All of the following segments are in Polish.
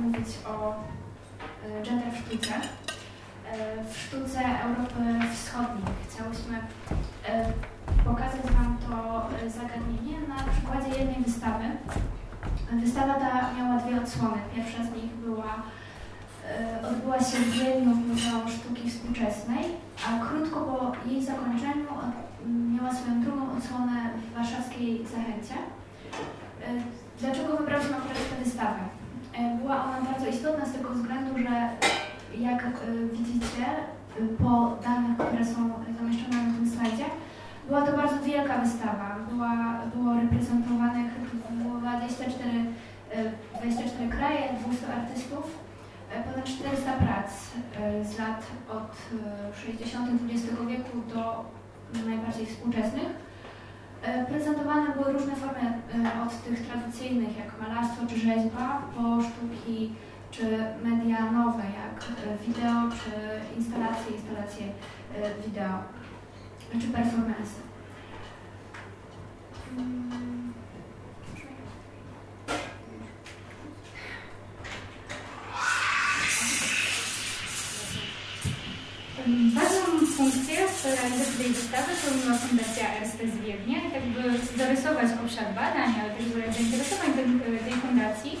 mówić o gender w sztuce. W sztuce Europy Wschodniej. Chciałyśmy pokazać Wam to zagadnienie na przykładzie jednej wystawy. Wystawa ta miała dwie odsłony. Pierwsza z nich była E, odbyła się w Wiedniu w Muzeum Sztuki Współczesnej, a krótko po jej zakończeniu miała swoją drugą odsłonę w warszawskiej Zachęcie. E, dlaczego wybraliśmy akurat tę wystawę? E, była ona bardzo istotna z tego względu, że jak widzicie po danych, które są zamieszczone na tym slajdzie, była to bardzo wielka wystawa. Była, było reprezentowanych było 24, 24 kraje, 200 artystów E, ponad 400 prac e, z lat od 60. E, XX wieku do najbardziej współczesnych. Prezentowane były różne formy od tych tradycyjnych, jak malarstwo czy rzeźba, po sztuki czy media nowe, jak wideo czy instalacje, instalacje wideo czy performance. Ważną funkcję w realizacji tej wystawy pełniła Fundacja Erste z Wiednia, tak by zarysować obszar badań, ale też zainteresowań tej, tej fundacji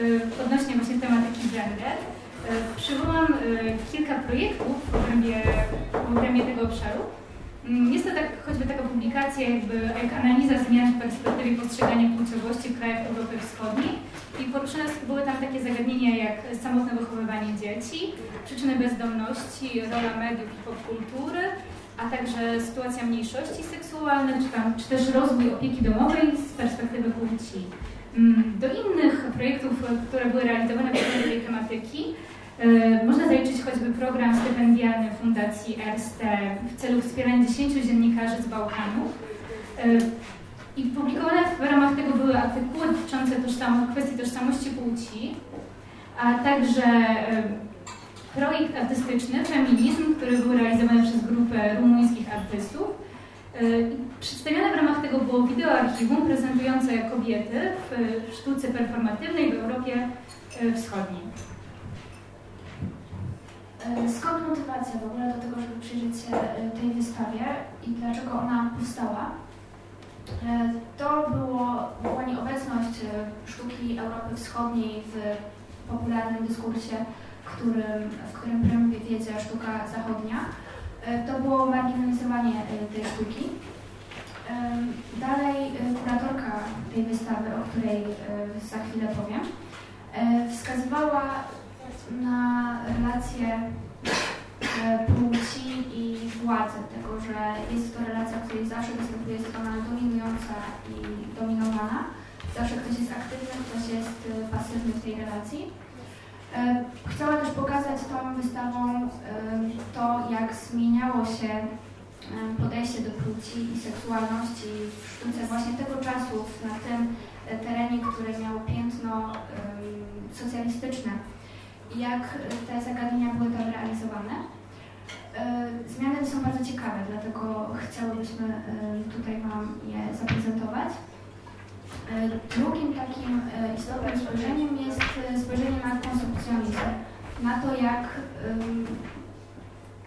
y, odnośnie właśnie tematyki gender. Y, przywołam y, kilka projektów w obrębie, w obrębie tego obszaru. Mm, jest to tak, choćby taka publikacja, jakby jak analiza zmian w perspektywie postrzegania płciowości w krajach Europy Wschodniej i poruszone były tam takie zagadnienia jak samotne wychowywanie dzieci, przyczyny bezdomności, rola mediów i popkultury, a także sytuacja mniejszości seksualnych, czy, tam, czy też rozwój opieki domowej z perspektywy płci. Mm, do innych projektów, które były realizowane w tej tematyki, E, można zaliczyć choćby program stypendialny Fundacji Erste w celu wspierania 10 dziennikarzy z Bałkanów. E, I publikowane w ramach tego były artykuły dotyczące tożsam kwestii tożsamości płci, a także e, projekt artystyczny Feminizm, który był realizowany przez grupę rumuńskich artystów. Przedstawione w ramach tego było wideoarchiwum prezentujące kobiety w sztuce performatywnej w Europie Wschodniej. E, skąd motywacja w ogóle do tego, żeby przyjrzeć się e, tej wystawie i dlaczego ona powstała? E, to było, była nieobecność sztuki Europy Wschodniej w popularnym dyskursie, którym, w którym prym wiedzie sztuka zachodnia. To było marginalizowanie tej sztuki. Dalej kuratorka tej wystawy, o której za chwilę powiem, wskazywała na relację e, płci i władzy, tego, że jest to relacja, w której zawsze występuje strona dominująca i dominowana. Zawsze ktoś jest aktywny, ktoś jest e, pasywny w tej relacji. E, chciała też pokazać tą wystawą to, jak zmieniało się podejście do płci i seksualności w sztuce właśnie tego czasu, na tym terenie, który miał piętno socjalistyczne jak te zagadnienia były tam realizowane. E, zmiany są bardzo ciekawe, dlatego chciałybyśmy e, tutaj Wam je zaprezentować. E, drugim takim istotnym spojrzeniem jest spojrzenie na konsumpcjonizm, na to, jak,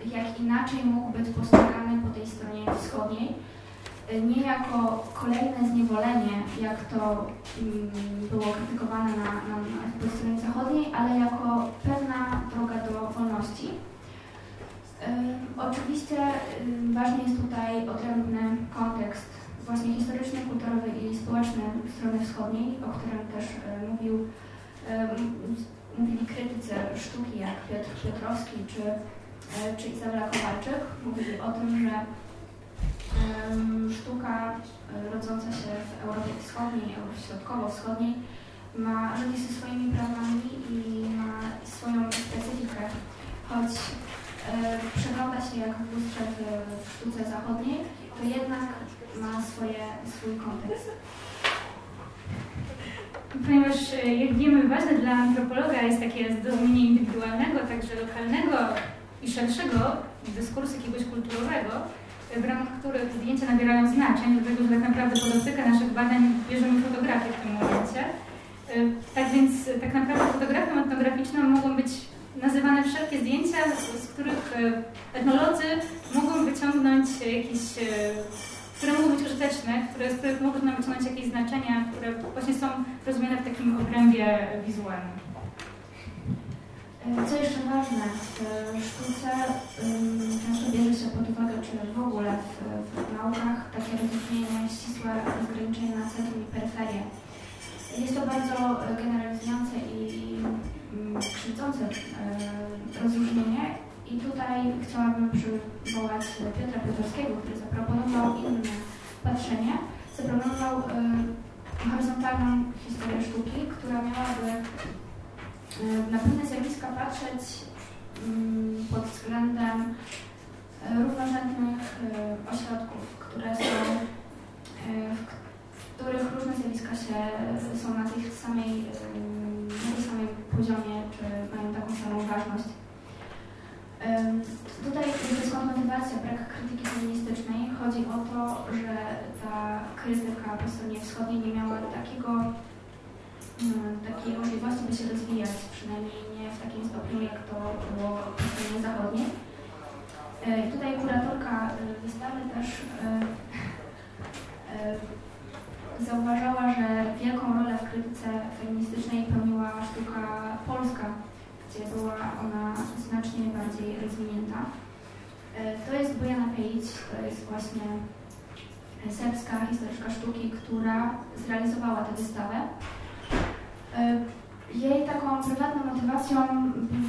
jak inaczej mógł być postrzegany po tej stronie wschodniej nie jako kolejne zniewolenie, jak to było krytykowane na, na, na stronie zachodniej, ale jako pewna droga do wolności. Oczywiście ważny jest tutaj odrębny kontekst właśnie historyczny, kulturowy strony wschodniej, o którym też mówił, mówili krytycy sztuki jak Piotr Piotrowski czy, czy Izabela Kowalczyk. Mówili o tym, że sztuka e, rodząca się w Europie Wschodniej, Europie Środkowo-Wschodniej ma, rządzi się swoimi prawami i ma swoją specyfikę, choć e, przegląda się jak w lustrze w sztuce zachodniej, to jednak ma swoje, swój kontekst. Ponieważ, e, jak wiemy, ważne dla antropologa jest takie zrozumienie indywidualnego, także lokalnego i szerszego dyskursu jakiegoś kulturowego, w ramach których zdjęcia nabierają znaczeń, dlatego że tak naprawdę pod naszych badań bierzemy fotografię w tym momencie. Y, tak więc tak naprawdę fotografia nazywane wszelkie zdjęcia, z których etnolodzy mogą wyciągnąć jakieś, które mogą być użyteczne, które, z mogą nam wyciągnąć jakieś znaczenia, które właśnie są rozumiane w takim obrębie wizualnym. Co jeszcze ważne, w sztuce często bierze się pod uwagę, czy w ogóle w, w naukach, takie rozróżnienie ścisłe rozgraniczenie na centrum i peryferię. Jest to bardzo generalizujące i krzywdzące rozróżnienie i tutaj chciałabym przywołać Piotra Piotrowskiego, który zaproponował inne patrzenie. Zaproponował horyzontalną historię sztuki, która miałaby Y, na pewne zjawiska patrzeć mm, pod względem y, równorzędnych y, ośrodków, które są, w których różne zjawiska się, są na tej samej, na tej samej poziomie, czy mają taką samą ważność. Tutaj jest skąd motywacja, brak krytyki feministycznej. Chodzi o to, że ta krytyka po stronie wschodniej nie miała takiego Mm, takiej możliwości, by się rozwijać, przynajmniej nie w takim stopniu, jak to było po stronie zachodniej. E, tutaj kuratorka e, wystawy też e, zauważała, że wielką rolę w krytyce feministycznej pełniła sztuka polska, gdzie była ona znacznie bardziej rozwinięta. To jest Bojana Pejic, to jest właśnie serbska historyczka sztuki, która zrealizowała tę wystawę. E, jej taką prywatną motywacją,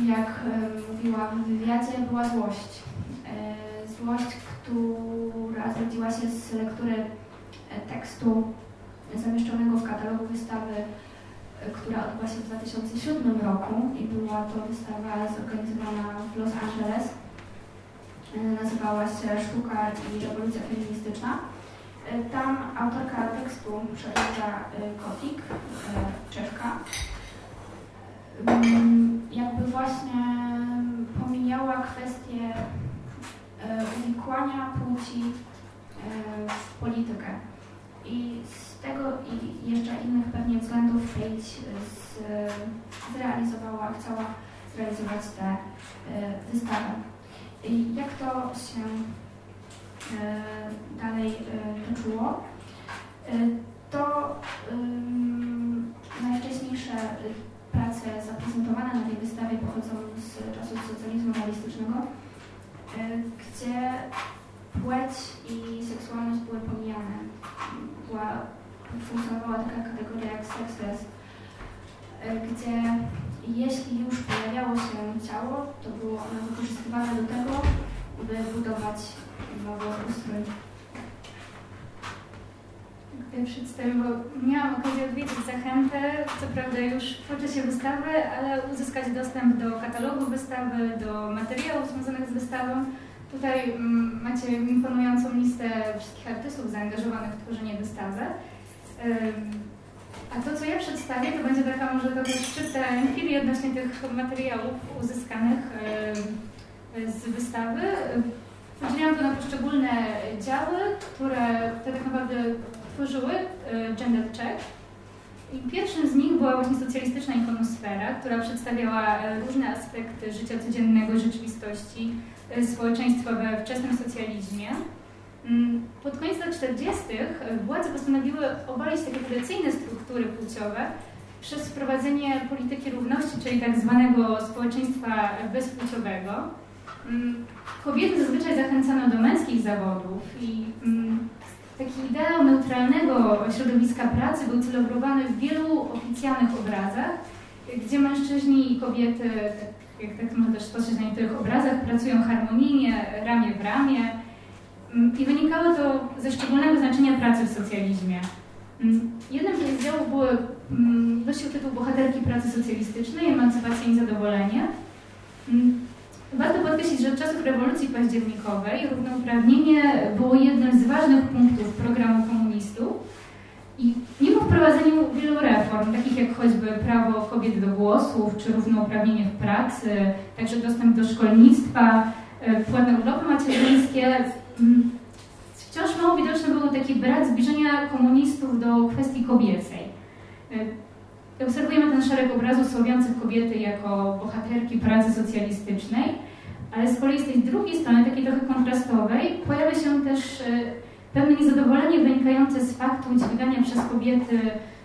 jak e, mówiła w wywiadzie, była złość. E, złość, która zrodziła się z lektury tekstu zamieszczonego w katalogu wystawy, która odbyła się w 2007 roku i była to wystawa zorganizowana w Los Angeles. Nazywała się Sztuka i rewolucja feministyczna. Tam autorka tekstu przegląda Kotik, Czeszka, płeć i seksualność były pomijane. Była, funkcjonowała taka kategoria jak sexless, gdzie jeśli już pojawiało się ciało, to było ono wykorzystywane do tego, by budować nowy ustrój. Ja przedstawię, bo miałam okazję odwiedzić Zachętę, co prawda już w procesie wystawy, ale uzyskać dostęp do katalogu wystawy, do materiałów związanych z wystawą. Tutaj mm, macie imponującą listę wszystkich artystów zaangażowanych w tworzenie wystawy. A to, co ja przedstawię, to będzie taka może trochę szczytna chwili odnośnie tych materiałów uzyskanych z wystawy. Podzieliłam to na poszczególne działy, które, które tak naprawdę tworzyły e, Gender Check. I pierwszym z nich była właśnie socjalistyczna ikonosfera, która przedstawiała e, różne aspekty życia codziennego, rzeczywistości e, społeczeństwa we wczesnym socjalizmie. Mm, pod koniec lat 40. władze postanowiły obalić takie tradycyjne struktury płciowe przez wprowadzenie polityki równości, czyli tak zwanego społeczeństwa bezpłciowego. Mm, kobiety zazwyczaj zachęcano do męskich zawodów i mm, taki ideał neutralnego środowiska pracy był celebrowany w wielu oficjalnych obrazach, gdzie mężczyźni i kobiety, jak tak można też spostrzec na niektórych obrazach, pracują harmonijnie, ramię w ramię. Mm, I wynikało to ze szczególnego znaczenia pracy w socjalizmie. Jednym z działów były, nosił tytuł Bohaterki pracy socjalistycznej, emancypacja i zadowolenie. Warto podkreślić, że od czasów rewolucji październikowej równouprawnienie było jednym z ważnych punktów programu komunistów i mimo wprowadzenia takich jak choćby prawo kobiet do głosów, czy równouprawnienie w pracy, także dostęp do szkolnictwa, e, płatne urlopy macierzyńskie, mm, wciąż mało widoczny był taki brak zbliżenia komunistów do kwestii kobiecej. E, obserwujemy ten szereg obrazów sławiących kobiety jako bohaterki pracy socjalistycznej, ale z kolei z tej drugiej strony, takiej trochę kontrastowej, pojawia się też e, pewne niezadowolenie wynikające z faktu dźwigania przez kobiety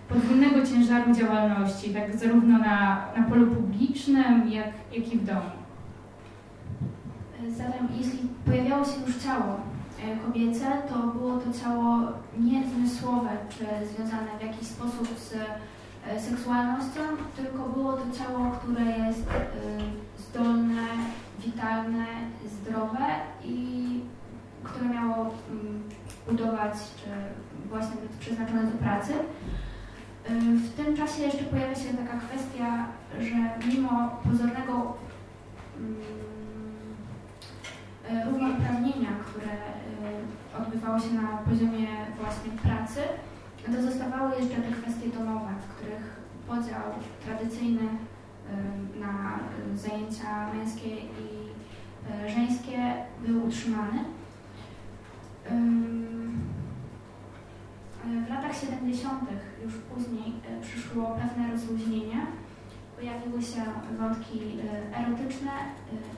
podwójnego ciężaru działalności, tak zarówno na, na polu publicznym, jak, jak i w domu. Zatem jeśli pojawiało się już ciało e, kobiece, to było to ciało niezmysłowe czy związane w jakiś sposób z e, seksualnością, tylko było to ciało, które jest e, zdolne, witalne, zdrowe i które miało mm, budować czy właśnie być przeznaczone do pracy. W tym czasie jeszcze pojawia się taka kwestia, że mimo pozornego mm, E, równouprawnienia, które e, odbywało się na poziomie właśnie pracy, to zostawały jeszcze te kwestie domowe, w których podział tradycyjny e, na zajęcia męskie i żeńskie był utrzymany. Latach 70. już później przyszło pewne rozluźnienie. Pojawiły się wątki erotyczne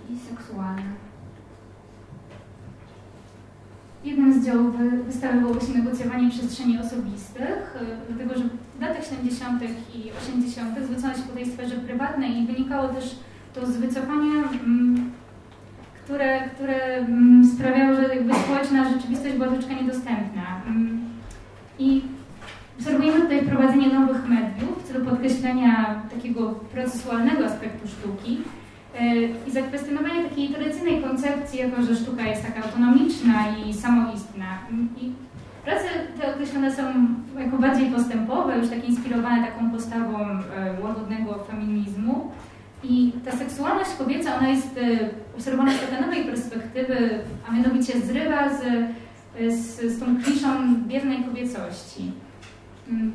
i seksualne. Jednym z działów wystawy było właśnie negocjowanie przestrzeni osobistych, dlatego że w latach 70. i 80. zwrócono się po tej sferze prywatnej i wynikało też to z wycofania, mm, które, które mm, sprawiało, że jakby społeczna rzeczywistość była troszeczkę niedostępna. Mm. I obserwujemy tutaj wprowadzenie nowych mediów w celu podkreślenia takiego procesualnego aspektu sztuki, E, i zakwestionowanie takiej tradycyjnej koncepcji, jako że sztuka jest taka autonomiczna i samoistna. I prace te określone są jako bardziej postępowe, już takie inspirowane taką postawą e, łagodnego feminizmu. I ta seksualność kobieca, ona jest e, obserwowana z takiej nowej perspektywy, a mianowicie zrywa z, z, z tą kliszą biernej kobiecości. Mm.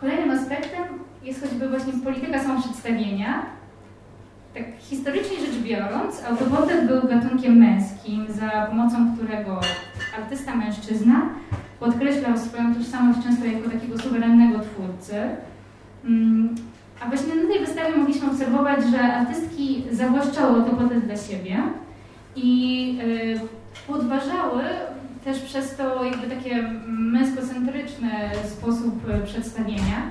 Kolejnym aspektem jest choćby właśnie polityka samoprzedstawienia, tak historycznie rzecz biorąc, autoportret był gatunkiem męskim, za pomocą którego artysta mężczyzna podkreślał swoją tożsamość często jako takiego suwerennego twórcy. Mm, a właśnie na tej wystawie mogliśmy obserwować, że artystki zawłaszczały autoportret dla siebie i y, podważały też przez to jakby takie męskocentryczny sposób przedstawienia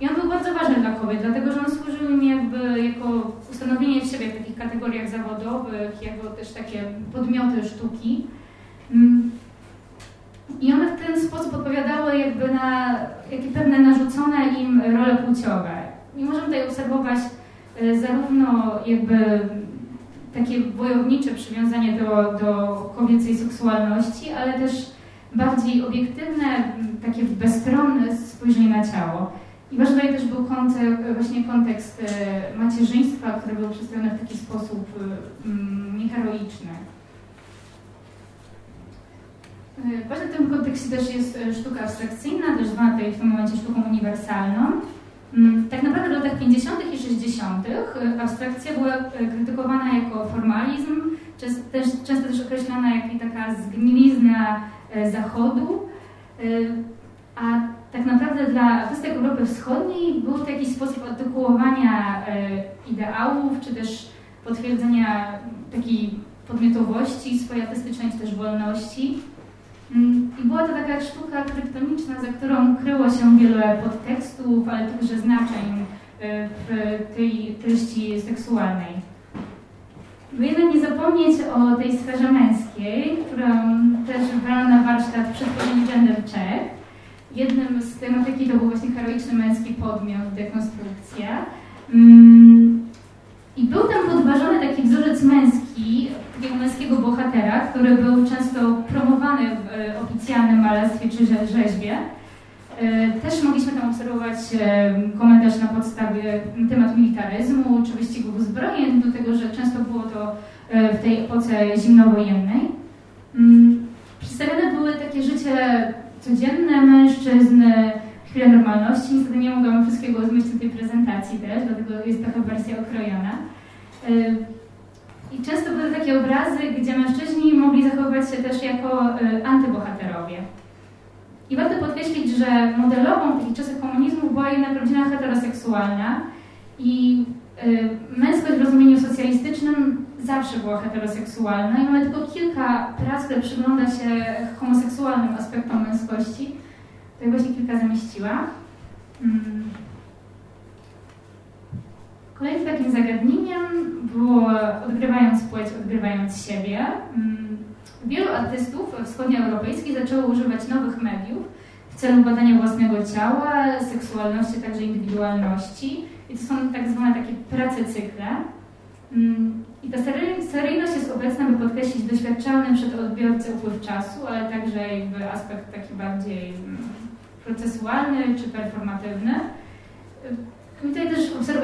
i on był bardzo ważny dla kobiet, dlatego że on służył im jakby jako ustanowienie siebie w takich kategoriach zawodowych, jako też takie podmioty sztuki. Mm. I one w ten sposób odpowiadały jakby na jakie pewne narzucone im role płciowe. I możemy tutaj obserwować e, zarówno jakby takie wojownicze przywiązanie do, do kobiecej seksualności, ale też bardziej obiektywne, takie bezstronne spojrzenie na ciało. I ważny tutaj też był kontekst, właśnie kontekst e, macierzyństwa, który był przedstawiony w taki sposób e, nieheroiczny. E, ważna w tym kontekście też jest sztuka abstrakcyjna, też zwana tutaj w tym momencie sztuką uniwersalną. Mm, tak naprawdę w latach 50. i 60. abstrakcja była krytykowana jako formalizm, często też określana jako taka zgnilizna Zachodu, a tak naprawdę dla artystek Europy Wschodniej był to jakiś sposób artykułowania e, ideałów, czy też potwierdzenia takiej podmiotowości swojej artystycznej, czy też wolności. Mm, I była to taka sztuka kryptoniczna, za którą kryło się wiele podtekstów, ale także znaczeń e, w tej treści seksualnej. By jednak nie zapomnieć o tej sferze męskiej, którą też brano na warsztat przy tworzeniu Gender Check, Jednym z tematyki to był właśnie heroiczny męski podmiot, dekonstrukcja. Mm, I był tam podważony taki wzorzec męski, takiego bohatera, który był często promowany w e, oficjalnym malarstwie czy rzeźbie. E, też mogliśmy tam obserwować e, komentarz na podstawie temat militaryzmu czy wyścigów zbrojeń, do tego, że często było to w tej epoce zimnowojennej. Mm, przedstawione były takie życie codzienne mężczyzn, chwilę normalności. Niestety nie mogłam wszystkiego zmieścić w tej prezentacji też, dlatego jest taka wersja okrojona. I często były takie obrazy, gdzie mężczyźni mogli zachowywać się też jako y, antybohaterowie. I warto podkreślić, że modelową w tych czasach komunizmu była jednak rodzina heteroseksualna i y, męskość w rozumieniu socjalistycznym zawsze była heteroseksualna i mamy tylko kilka prac, które przygląda się homoseksualnym aspektom męskości. Tutaj właśnie kilka zamieściła. Mm. Kolejnym takim zagadnieniem było odgrywając płeć, odgrywając siebie. Mm. Wielu artystów wschodnioeuropejskich zaczęło używać nowych mediów w celu badania własnego ciała, seksualności, także indywidualności. I to są tak zwane takie prace cykle. Mm. I ta seryjność jest obecna, by podkreślić doświadczalny przed odbiorcę upływ czasu, ale także jakby aspekt taki bardziej mm, procesualny czy performatywny. I tutaj też obserwujemy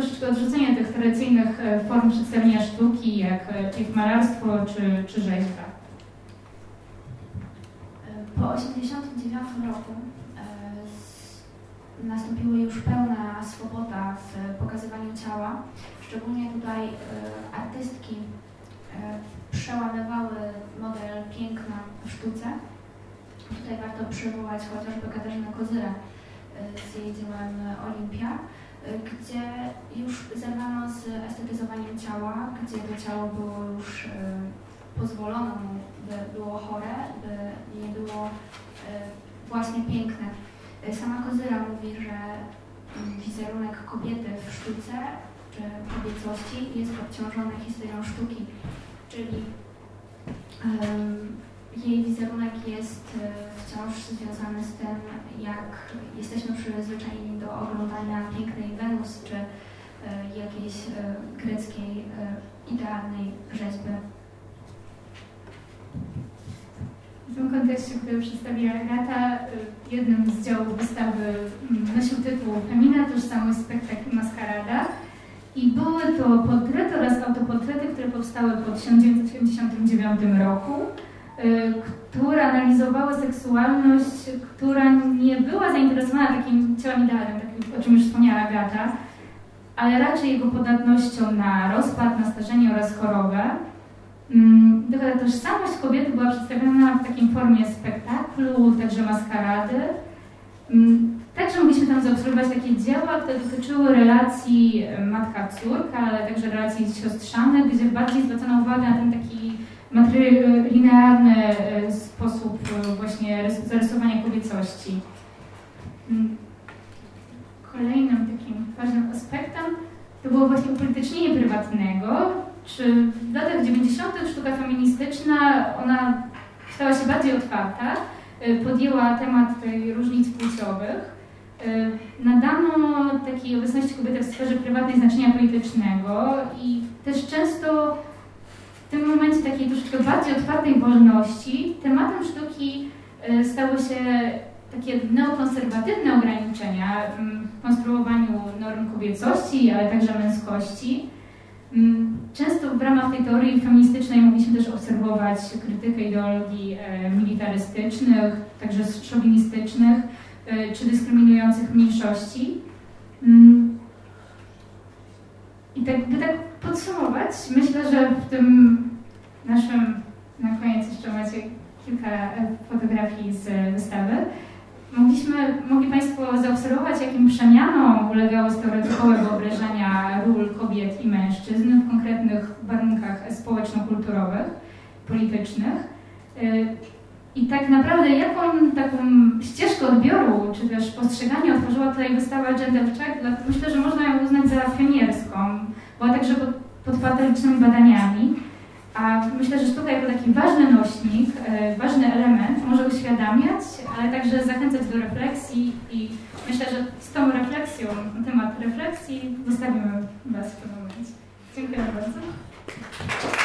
troszeczkę odrzucenie tych tradycyjnych e, form przedstawienia sztuki, jak, e, jak malarstwo czy, czy rzeźba. Po 1989 roku e, nastąpiła już pełna swoboda w pokazywaniu ciała. Szczególnie tutaj artystki przełamywały model piękna w sztuce. Tutaj warto przywołać chociażby Katarzynę Kozyrę z jej dziełem Olimpia, gdzie już zerwano z estetyzowaniem ciała, gdzie to ciało było już pozwolono mu, by było chore, by nie było właśnie piękne. Sama Kozyra mówi, że mm, wizerunek kobiety w sztuce czy kobiecości jest obciążone historią sztuki, czyli um, jej wizerunek jest e, wciąż związany z tym, jak jesteśmy przyzwyczajeni do oglądania pięknej Wenus czy e, jakiejś e, greckiej idealnej rzeźby. W tym kontekście, który przedstawiła Agata, jednym z działów wystawy nosił tytuł Femina, tożsamość, spektakl Maskarada. I były to portrety oraz autoportrety, które powstały po 1979 roku, y, które analizowały seksualność, która nie była zainteresowana takim ciałem idealnym, takim, o czym już wspomniała Agata, ale raczej jego podatnością na rozpad, na starzenie oraz chorobę. Mm, tylko ta tożsamość kobiety była przedstawiona w takiej formie spektaklu, także maskarady. Mm, Także mogliśmy tam zaobserwować takie dzieła, które dotyczyły relacji matka-córka, ale także relacji siostrzanych, gdzie bardziej zwracano uwagę na ten linearny e, sposób e, właśnie zarysowania kobiecości. Mm. Kolejnym takim ważnym aspektem to było właśnie upolitycznienie prywatnego, czy w latach 90. sztuka feministyczna, ona stała się bardziej otwarta, podjęła temat tej różnic płciowych, nadano takiej obecności kobiety w sferze prywatnej znaczenia politycznego i też często w tym momencie takiej troszeczkę bardziej otwartej wolności tematem sztuki y, stały się takie neokonserwatywne ograniczenia w konstruowaniu norm kobiecości, ale także męskości. Często w ramach tej teorii feministycznej mogliśmy też obserwować krytykę ideologii e, militarystycznych, także szowinistycznych, E, czy dyskryminujących mniejszości. I tak, by tak podsumować, myślę, że w tym naszym, na koniec jeszcze macie kilka e, fotografii z wystawy, mogliśmy, mogli Państwo zaobserwować, jakim przemianom ulegały stereotypowe wyobrażenia ról kobiet i mężczyzn w konkretnych warunkach społeczno-kulturowych, politycznych. E, i tak naprawdę jaką taką ścieżkę odbioru, czy też postrzeganie otworzyła tutaj wystawa Gender Check, myślę, że można ją uznać za pionierską. Była także podparta licznymi badaniami, a myślę, że sztuka jako taki ważny nośnik, e, ważny element może uświadamiać, ale także zachęcać do refleksji i myślę, że z tą refleksją, temat refleksji zostawimy Was w tym momencie. Dziękuję bardzo.